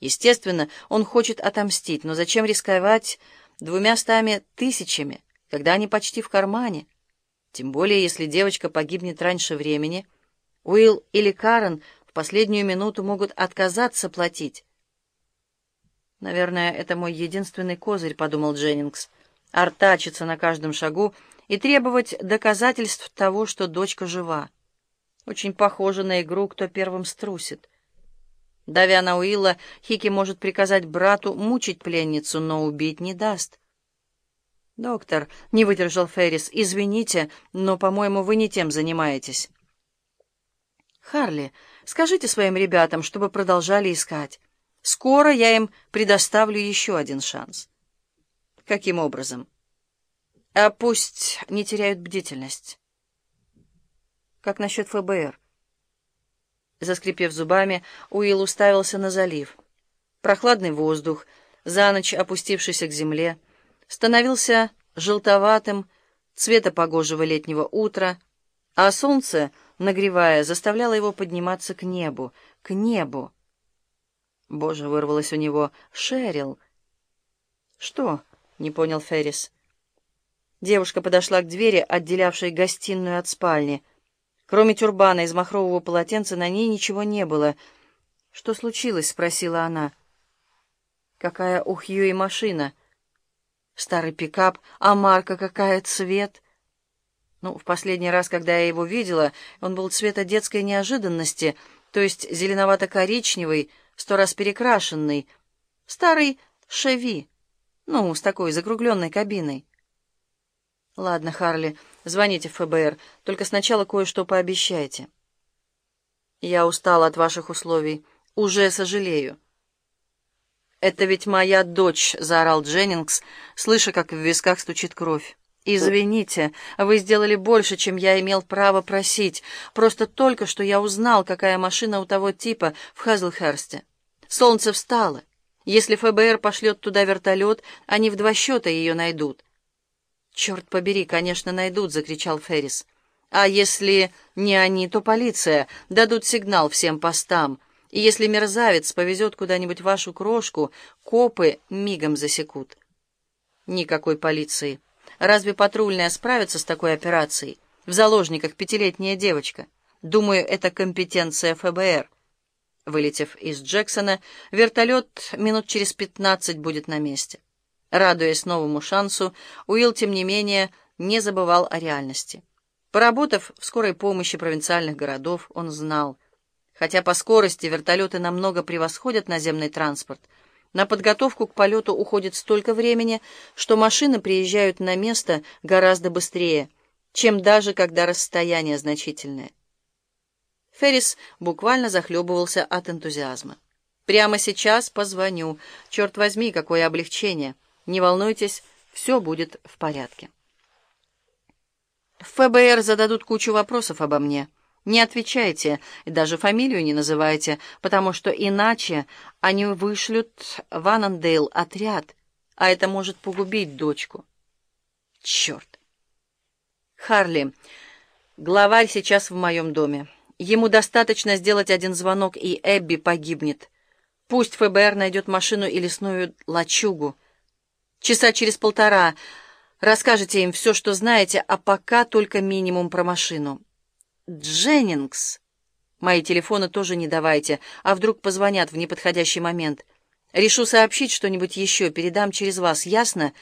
Естественно, он хочет отомстить, но зачем рисковать двумя стами тысячами, когда они почти в кармане? Тем более, если девочка погибнет раньше времени, Уилл или Карен в последнюю минуту могут отказаться платить. «Наверное, это мой единственный козырь», — подумал Дженнингс. «Артачиться на каждом шагу и требовать доказательств того, что дочка жива. Очень похоже на игру, кто первым струсит». Давя на Уилла, Хики может приказать брату мучить пленницу, но убить не даст. «Доктор», — не выдержал Феррис, — «извините, но, по-моему, вы не тем занимаетесь». «Харли, скажите своим ребятам, чтобы продолжали искать. Скоро я им предоставлю еще один шанс». «Каким образом?» «А пусть не теряют бдительность». «Как насчет ФБР?» Заскрипев зубами, Уилл уставился на залив. Прохладный воздух, за ночь опустившийся к земле, становился желтоватым, цвета погожего летнего утра, а солнце, нагревая, заставляло его подниматься к небу, к небу. Боже, вырвалось у него «Шерил!» «Что?» — не понял Феррис. Девушка подошла к двери, отделявшей гостиную от спальни — Кроме тюрбана из махрового полотенца на ней ничего не было. «Что случилось?» — спросила она. «Какая у Хьюи машина?» «Старый пикап. А марка какая? Цвет?» Ну, в последний раз, когда я его видела, он был цвета детской неожиданности, то есть зеленовато-коричневый, сто раз перекрашенный. Старый «Шеви», ну, с такой закругленной кабиной. «Ладно, Харли, звоните в ФБР, только сначала кое-что пообещайте». «Я устал от ваших условий. Уже сожалею». «Это ведь моя дочь», — заорал Дженнингс, слыша, как в висках стучит кровь. «Извините, вы сделали больше, чем я имел право просить. Просто только что я узнал, какая машина у того типа в Хазлхерсте. Солнце встало. Если ФБР пошлет туда вертолет, они в два счета ее найдут. «Черт побери, конечно, найдут!» — закричал Феррис. «А если не они, то полиция. Дадут сигнал всем постам. И если мерзавец повезет куда-нибудь вашу крошку, копы мигом засекут». «Никакой полиции. Разве патрульная справится с такой операцией? В заложниках пятилетняя девочка. Думаю, это компетенция ФБР». Вылетев из Джексона, вертолет минут через пятнадцать будет на месте. Радуясь новому шансу, Уилл, тем не менее, не забывал о реальности. Поработав в скорой помощи провинциальных городов, он знал, хотя по скорости вертолеты намного превосходят наземный транспорт, на подготовку к полету уходит столько времени, что машины приезжают на место гораздо быстрее, чем даже когда расстояние значительное. Феррис буквально захлебывался от энтузиазма. «Прямо сейчас позвоню. Черт возьми, какое облегчение!» Не волнуйтесь, все будет в порядке. В ФБР зададут кучу вопросов обо мне. Не отвечайте даже фамилию не называйте, потому что иначе они вышлют в Аннандейл отряд, а это может погубить дочку. Черт! Харли, главарь сейчас в моем доме. Ему достаточно сделать один звонок, и Эбби погибнет. Пусть ФБР найдет машину и лесную лачугу. Часа через полтора расскажете им все, что знаете, а пока только минимум про машину. Дженнингс. Мои телефоны тоже не давайте, а вдруг позвонят в неподходящий момент. Решу сообщить что-нибудь еще, передам через вас, ясно?»